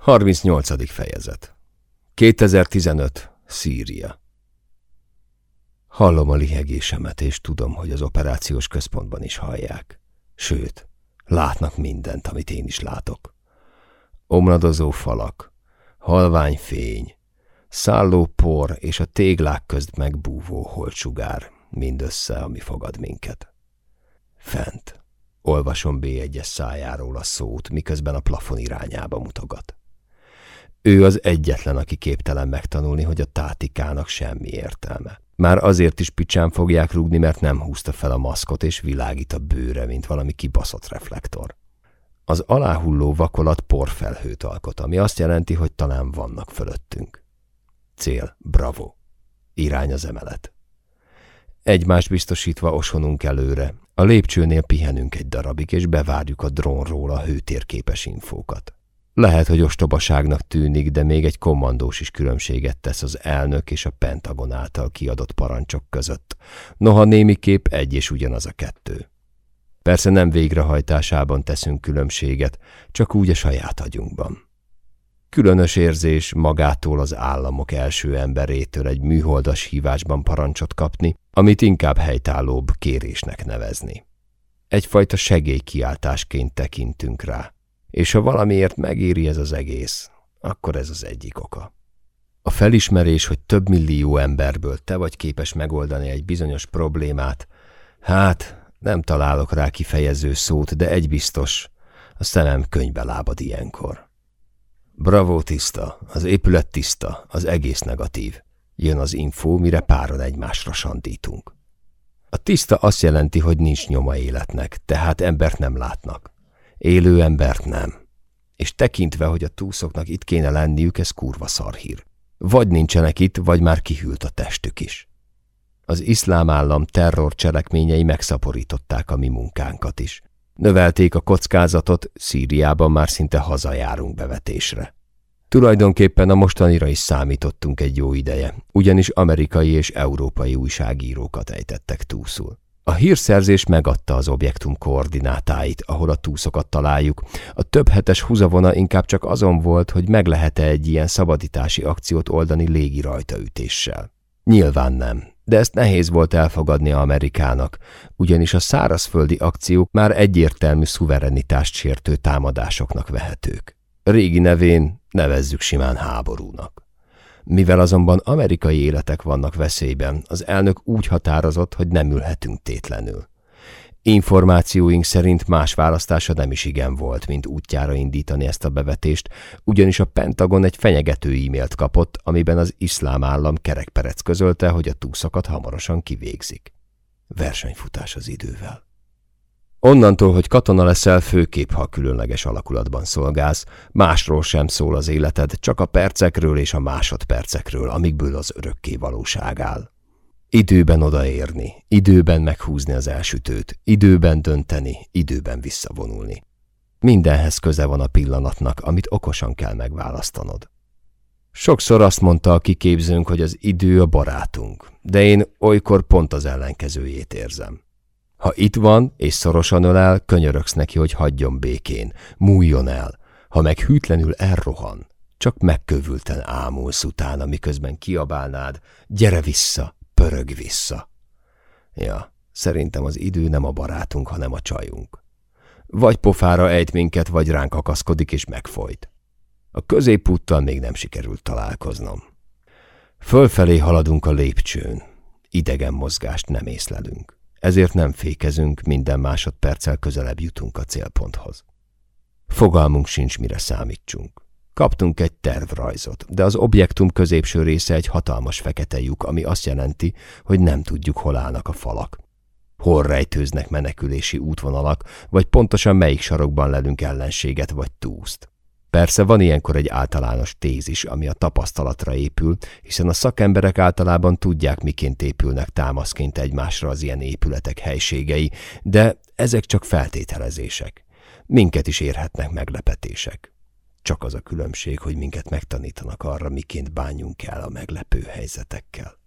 38. fejezet 2015. Szíria Hallom a lihegésemet, és tudom, hogy az operációs központban is hallják. Sőt, látnak mindent, amit én is látok. Omladozó falak, halvány fény, szálló por és a téglák közt megbúvó holtsugár, mindössze, ami fogad minket. Fent. Olvasom B1-es szájáról a szót, miközben a plafon irányába mutogat. Ő az egyetlen, aki képtelen megtanulni, hogy a tátikának semmi értelme. Már azért is picsán fogják rúgni, mert nem húzta fel a maszkot, és világít a bőre, mint valami kibaszott reflektor. Az aláhulló vakolat porfelhőt alkot, ami azt jelenti, hogy talán vannak fölöttünk. Cél, bravo. Irány az emelet. Egymást biztosítva osonunk előre. A lépcsőnél pihenünk egy darabig, és bevárjuk a drónról a hőtérképes infókat. Lehet, hogy ostobaságnak tűnik, de még egy kommandós is különbséget tesz az elnök és a Pentagon által kiadott parancsok között. Noha némiképp egy és ugyanaz a kettő. Persze nem végrehajtásában teszünk különbséget, csak úgy a saját agyunkban. Különös érzés magától az államok első emberétől egy műholdas hívásban parancsot kapni, amit inkább helytállóbb kérésnek nevezni. Egyfajta segélykiáltásként tekintünk rá és ha valamiért megéri ez az egész, akkor ez az egyik oka. A felismerés, hogy több millió emberből te vagy képes megoldani egy bizonyos problémát, hát nem találok rá kifejező szót, de egy biztos, a szemem könyvbe lábad ilyenkor. Bravo tiszta, az épület tiszta, az egész negatív. Jön az info, mire páron egymásra sandítunk. A tiszta azt jelenti, hogy nincs nyoma életnek, tehát embert nem látnak. Élő embert nem. És tekintve, hogy a túszoknak itt kéne lenniük, ez kurva szarhír. Vagy nincsenek itt, vagy már kihűlt a testük is. Az iszlám állam terror cselekményei megszaporították a mi munkánkat is. Növelték a kockázatot, Szíriában már szinte hazajárunk bevetésre. Tulajdonképpen a mostanira is számítottunk egy jó ideje, ugyanis amerikai és európai újságírókat ejtettek túszul. A hírszerzés megadta az objektum koordinátáit, ahol a túszokat találjuk. A több hetes húzavona inkább csak azon volt, hogy meg lehet-e egy ilyen szabadítási akciót oldani légi rajtaütéssel. Nyilván nem, de ezt nehéz volt elfogadni Amerikának, ugyanis a szárazföldi akciók már egyértelmű szuverenitást sértő támadásoknak vehetők. Régi nevén nevezzük simán háborúnak. Mivel azonban amerikai életek vannak veszélyben, az elnök úgy határozott, hogy nem ülhetünk tétlenül. Információink szerint más választása nem is igen volt, mint útjára indítani ezt a bevetést, ugyanis a Pentagon egy fenyegető e-mailt kapott, amiben az iszlám állam kerekperec közölte, hogy a túszokat hamarosan kivégzik. Versenyfutás az idővel. Onnantól, hogy katona leszel, főképp, ha különleges alakulatban szolgálsz, másról sem szól az életed, csak a percekről és a másodpercekről, amikből az örökké valóság áll. Időben odaérni, időben meghúzni az elsütőt, időben dönteni, időben visszavonulni. Mindenhez köze van a pillanatnak, amit okosan kell megválasztanod. Sokszor azt mondta a kiképzőnk, hogy az idő a barátunk, de én olykor pont az ellenkezőjét érzem. Ha itt van, és szorosan ölel, könyöröksz neki, hogy hagyjon békén, múljon el. Ha meg hűtlenül elrohan, csak megkövülten ámulsz utána, miközben kiabálnád, gyere vissza, pörög vissza. Ja, szerintem az idő nem a barátunk, hanem a csajunk. Vagy pofára ejt minket, vagy ránk akaszkodik és megfojt. A középúttal még nem sikerült találkoznom. Fölfelé haladunk a lépcsőn. Idegen mozgást nem észlelünk ezért nem fékezünk, minden másodperccel közelebb jutunk a célponthoz. Fogalmunk sincs, mire számítsunk. Kaptunk egy tervrajzot, de az objektum középső része egy hatalmas fekete lyuk, ami azt jelenti, hogy nem tudjuk, hol állnak a falak. Hol rejtőznek menekülési útvonalak, vagy pontosan melyik sarokban lelünk ellenséget vagy túszt. Persze van ilyenkor egy általános tézis, ami a tapasztalatra épül, hiszen a szakemberek általában tudják, miként épülnek támaszként egymásra az ilyen épületek helységei, de ezek csak feltételezések. Minket is érhetnek meglepetések. Csak az a különbség, hogy minket megtanítanak arra, miként bánjunk el a meglepő helyzetekkel.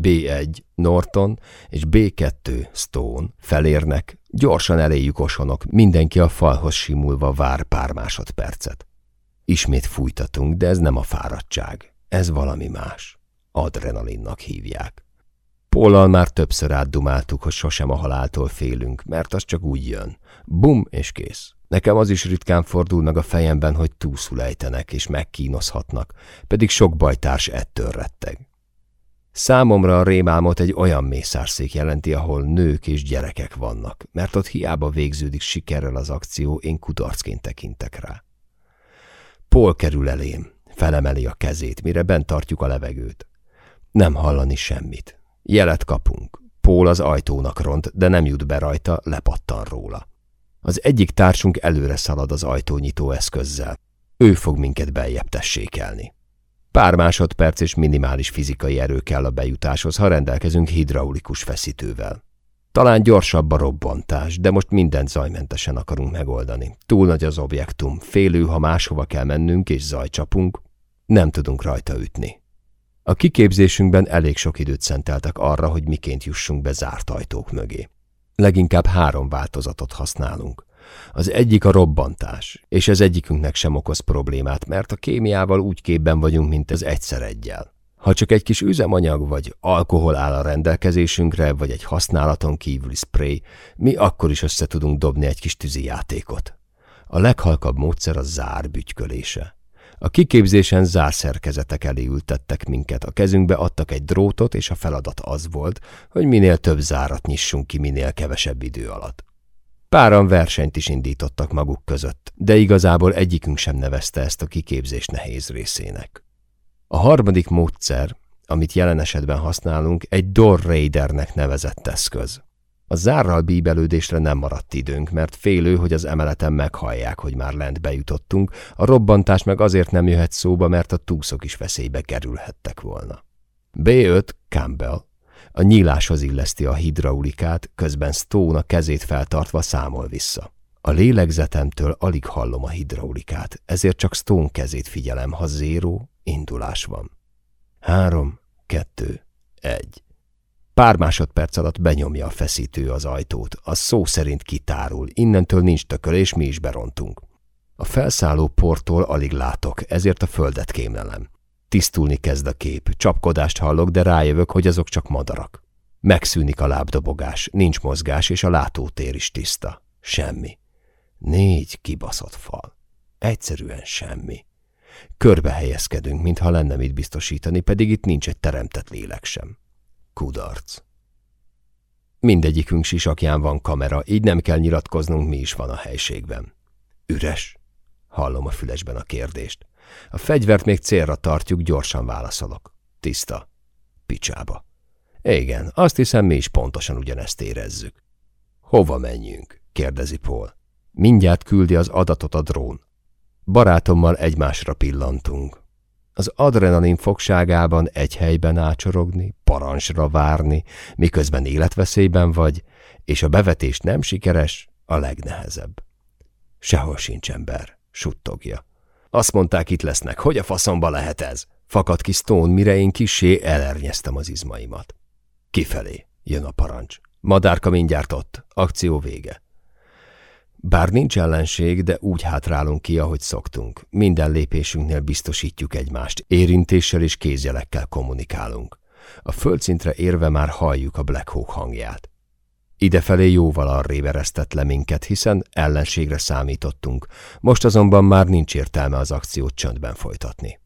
B1 Norton és B2 Stone felérnek, gyorsan eléjük osonok, mindenki a falhoz simulva vár pár másodpercet. Ismét fújtatunk, de ez nem a fáradtság. Ez valami más. Adrenalinnak hívják. Póllal már többször átdumáltuk, hogy sosem a haláltól félünk, mert az csak úgy jön. Bum, és kész. Nekem az is ritkán fordul meg a fejemben, hogy túlszul ejtenek és megkínozhatnak, pedig sok bajtárs ettől retteg. Számomra a rémálmot egy olyan mészárszék jelenti, ahol nők és gyerekek vannak, mert ott hiába végződik sikerrel az akció, én kudarcként tekintek rá. Pol kerül elém, felemeli a kezét, mire bent tartjuk a levegőt. Nem hallani semmit. Jelet kapunk. Pól az ajtónak ront, de nem jut be rajta, lepattan róla. Az egyik társunk előre szalad az ajtónyitó eszközzel. Ő fog minket beljebb tessékelni. Pár másodperc és minimális fizikai erő kell a bejutáshoz, ha rendelkezünk hidraulikus feszítővel. Talán gyorsabb a robbantás, de most mindent zajmentesen akarunk megoldani. Túl nagy az objektum, félő, ha máshova kell mennünk és zajcsapunk, nem tudunk rajta ütni. A kiképzésünkben elég sok időt szenteltek arra, hogy miként jussunk be zárt ajtók mögé. Leginkább három változatot használunk. Az egyik a robbantás, és ez egyikünknek sem okoz problémát, mert a kémiával úgy képben vagyunk, mint az egyszer egyel. Ha csak egy kis üzemanyag vagy alkohol áll a rendelkezésünkre, vagy egy használaton kívüli spray, mi akkor is össze tudunk dobni egy kis tűzijátékot. A leghalkabb módszer a zár bütykölése. A kiképzésen zárszerkezetek elé ültettek minket, a kezünkbe adtak egy drótot, és a feladat az volt, hogy minél több zárat nyissunk ki minél kevesebb idő alatt. Páran versenyt is indítottak maguk között, de igazából egyikünk sem nevezte ezt a kiképzés nehéz részének. A harmadik módszer, amit jelen esetben használunk, egy Door Raidernek nevezett eszköz. A zárral bíbelődésre nem maradt időnk, mert félő, hogy az emeleten meghallják, hogy már lent bejutottunk, a robbantás meg azért nem jöhet szóba, mert a túszok is veszélybe kerülhettek volna. B5 Campbell a nyíláshoz illeszti a hidraulikát, közben Stone a kezét feltartva számol vissza. A lélegzetemtől alig hallom a hidraulikát, ezért csak Stone kezét figyelem, ha zéró, indulás van. Három, kettő, egy. Pár másodperc alatt benyomja a feszítő az ajtót, az szó szerint kitárul, innentől nincs tökölés, mi is berontunk. A felszálló portól alig látok, ezért a földet kémlelem. Tisztulni kezd a kép, csapkodást hallok, de rájövök, hogy azok csak madarak. Megszűnik a lábdobogás, nincs mozgás, és a látótér is tiszta. Semmi. Négy kibaszott fal. Egyszerűen semmi. Körbe helyezkedünk, mintha lenne mit biztosítani, pedig itt nincs egy teremtett lélek sem. Kudarc. Mindegyikünk sisakján van kamera, így nem kell nyilatkoznunk, mi is van a helységben. Üres? Hallom a fülesben a kérdést. A fegyvert még célra tartjuk, gyorsan válaszolok. Tiszta. Picsába. Igen, azt hiszem, mi is pontosan ugyanezt érezzük. Hova menjünk? kérdezi Paul. Mindjárt küldi az adatot a drón. Barátommal egymásra pillantunk. Az adrenalin fogságában egy helyben ácsorogni, parancsra várni, miközben életveszélyben vagy, és a bevetés nem sikeres, a legnehezebb. Sehol sincs ember, suttogja. Azt mondták, itt lesznek. Hogy a faszomba lehet ez? Fakad ki Stone, mire én kisé elernyeztem az izmaimat. Kifelé jön a parancs. Madárka mindjárt ott. Akció vége. Bár nincs ellenség, de úgy hátrálunk ki, ahogy szoktunk. Minden lépésünknél biztosítjuk egymást, érintéssel és kézjelekkel kommunikálunk. A földszintre érve már halljuk a Black Hawk hangját. Idefelé jóval arrébb eresztett le minket, hiszen ellenségre számítottunk, most azonban már nincs értelme az akciót csöndben folytatni.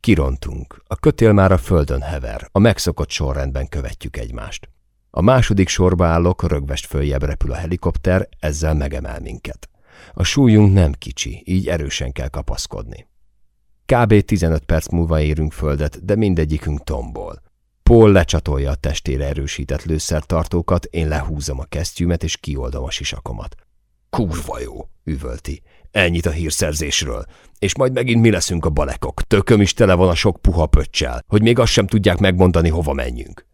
Kirontunk, a kötél már a földön hever, a megszokott sorrendben követjük egymást. A második sorba állok, rögvest följebb repül a helikopter, ezzel megemel minket. A súlyunk nem kicsi, így erősen kell kapaszkodni. Kb. 15 perc múlva érünk földet, de mindegyikünk tombol. Paul lecsatolja a testére erősített lőszertartókat, én lehúzom a kesztyűmet és kioldom a sisakomat. Kurva jó, üvölti. Ennyit a hírszerzésről. És majd megint mi leszünk a balekok. Tököm is tele van a sok puha pöccsel, hogy még azt sem tudják megmondani, hova menjünk.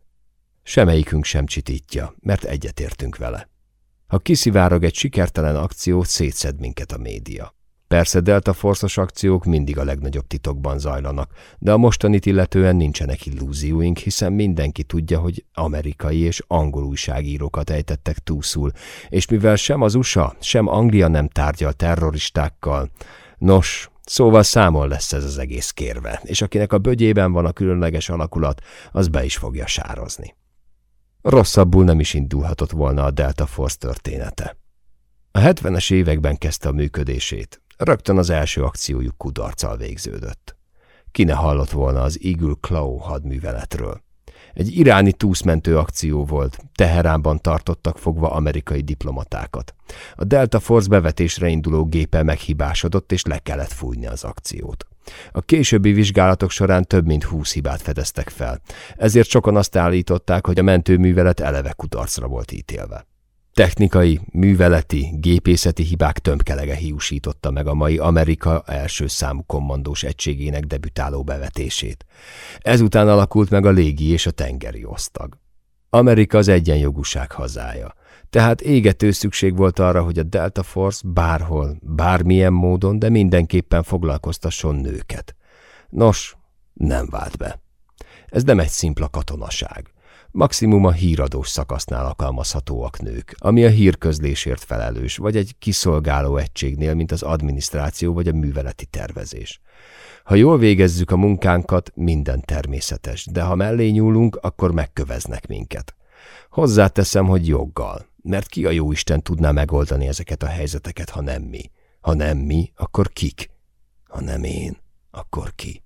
Semmelyikünk sem csitítja, mert egyetértünk vele. Ha kiszivárog egy sikertelen akció, szétszed minket a média. Persze Delta Force-os akciók mindig a legnagyobb titokban zajlanak, de a mostanit illetően nincsenek illúzióink, hiszen mindenki tudja, hogy amerikai és angol újságírókat ejtettek túszul, és mivel sem az USA, sem Anglia nem tárgyal terroristákkal, nos, Szóval számon lesz ez az egész kérve, és akinek a bögyében van a különleges alakulat, az be is fogja sározni. Rosszabbul nem is indulhatott volna a Delta Force története. A 70-es években kezdte a működését, rögtön az első akciójuk kudarccal végződött. Ki ne hallott volna az Eagle Claw hadműveletről. Egy iráni túszmentő akció volt, Teheránban tartottak fogva amerikai diplomatákat. A Delta Force bevetésre induló gépe meghibásodott, és le kellett fújni az akciót. A későbbi vizsgálatok során több mint húsz hibát fedeztek fel, ezért sokan azt állították, hogy a mentőművelet eleve kudarcra volt ítélve. Technikai, műveleti, gépészeti hibák tömkelege hiúsította meg a mai Amerika első számú kommandós egységének debütáló bevetését. Ezután alakult meg a légi és a tengeri osztag. Amerika az egyenjogúság hazája, tehát égető szükség volt arra, hogy a Delta Force bárhol, bármilyen módon, de mindenképpen foglalkoztasson nőket. Nos, nem vált be. Ez nem egy szimpla katonaság. Maximum a híradós szakasznál alkalmazhatóak nők, ami a hírközlésért felelős, vagy egy kiszolgáló egységnél, mint az adminisztráció vagy a műveleti tervezés. Ha jól végezzük a munkánkat, minden természetes, de ha mellé nyúlunk, akkor megköveznek minket. Hozzáteszem, hogy joggal, mert ki a jóisten tudná megoldani ezeket a helyzeteket, ha nem mi? Ha nem mi, akkor kik? Ha nem én, akkor ki?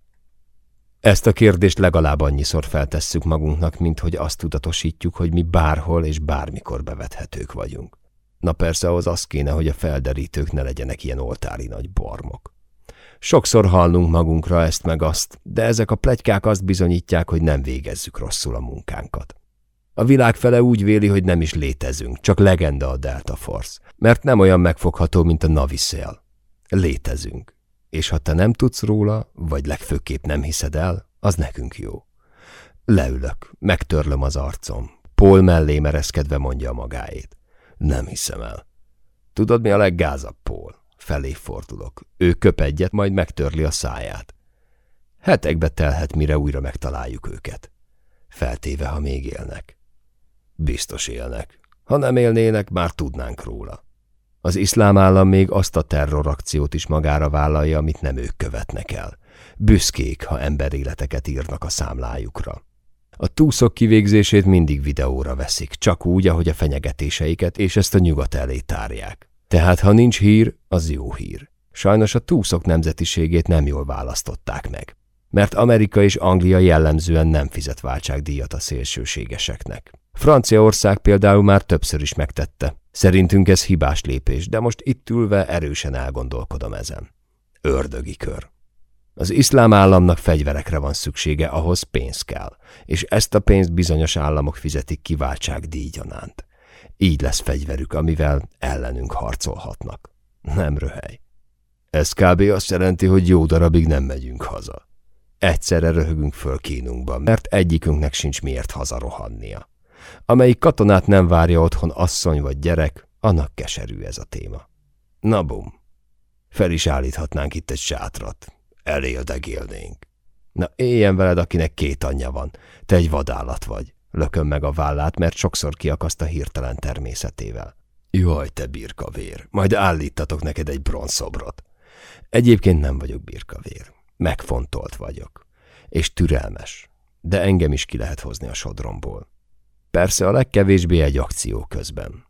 Ezt a kérdést legalább annyiszor feltesszük magunknak, mint hogy azt tudatosítjuk, hogy mi bárhol és bármikor bevethetők vagyunk. Na persze ahhoz az kéne, hogy a felderítők ne legyenek ilyen oltári nagy barmok. Sokszor hallunk magunkra ezt meg azt, de ezek a plegykák azt bizonyítják, hogy nem végezzük rosszul a munkánkat. A világ fele úgy véli, hogy nem is létezünk, csak legenda a Delta Force, mert nem olyan megfogható, mint a Navicel. Létezünk és ha te nem tudsz róla, vagy legfőképp nem hiszed el, az nekünk jó. Leülök, megtörlöm az arcom. Paul mellé mereszkedve mondja magáét. Nem hiszem el. Tudod, mi a leggázabb, Paul? Felé fordulok. Ő köp egyet, majd megtörli a száját. Hetekbe telhet, mire újra megtaláljuk őket. Feltéve, ha még élnek. Biztos élnek. Ha nem élnének, már tudnánk róla. Az iszlám állam még azt a terrorakciót is magára vállalja, amit nem ők követnek el. Büszkék, ha emberéleteket írnak a számlájukra. A túszok kivégzését mindig videóra veszik, csak úgy, ahogy a fenyegetéseiket, és ezt a nyugat elé tárják. Tehát, ha nincs hír, az jó hír. Sajnos a túszok nemzetiségét nem jól választották meg, mert Amerika és Anglia jellemzően nem fizet váltságdíjat a szélsőségeseknek. Franciaország például már többször is megtette. Szerintünk ez hibás lépés, de most itt ülve erősen elgondolkodom ezen. Ördögi kör. Az iszlám államnak fegyverekre van szüksége, ahhoz pénz kell, és ezt a pénzt bizonyos államok fizetik ki díjgyanánt. Így lesz fegyverük, amivel ellenünk harcolhatnak. Nem röhely. Ez kb. azt jelenti, hogy jó darabig nem megyünk haza. Egyszerre röhögünk föl kínunkban, mert egyikünknek sincs miért hazarohannia. Amelyik katonát nem várja otthon asszony vagy gyerek, annak keserű ez a téma. Na bum, fel is állíthatnánk itt egy sátrat. Eléldegélnénk. Na éljen veled, akinek két anyja van. Te egy vadállat vagy. Lököm meg a vállát, mert sokszor kiakaszt a hirtelen természetével. Jaj, te birkavér, majd állítatok neked egy bronzszobrot. Egyébként nem vagyok birkavér. Megfontolt vagyok. És türelmes. De engem is ki lehet hozni a sodromból. Persze a legkevésbé egy akció közben.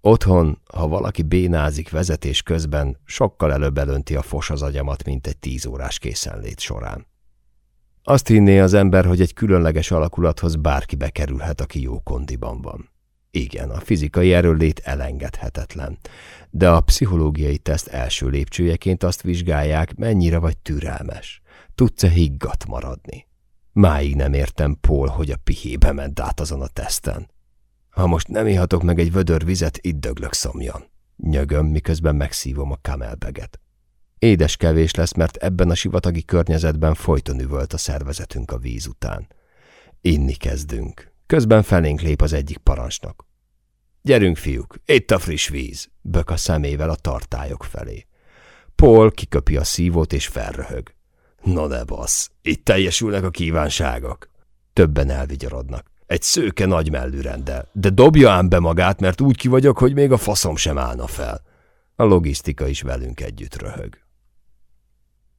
Otthon, ha valaki bénázik vezetés közben, sokkal előbb elönti a fos az agyamat, mint egy tíz órás készenlét során. Azt hinné az ember, hogy egy különleges alakulathoz bárki bekerülhet, aki jó kondiban van. Igen, a fizikai erőlét elengedhetetlen, de a pszichológiai teszt első lépcsőjeként azt vizsgálják, mennyire vagy türelmes. Tudsz-e higgadt maradni? Máig nem értem, Paul, hogy a pihébe ment át azon a teszten. Ha most nem ihatok meg egy vödör vizet, itt döglök szomjan. Nyögöm, miközben megszívom a kamelbeget. Édes kevés lesz, mert ebben a sivatagi környezetben folyton üvölt a szervezetünk a víz után. Inni kezdünk. Közben felénk lép az egyik parancsnok. Gyerünk, fiúk, itt a friss víz, bök a szemével a tartályok felé. Paul kiköpi a szívót és felröhög. No de bassz, itt teljesülnek a kívánságok. Többen elvigyorodnak. Egy szőke nagy mellűrendel, de dobja ám be magát, mert úgy ki vagyok, hogy még a faszom sem állna fel. A logisztika is velünk együtt röhög.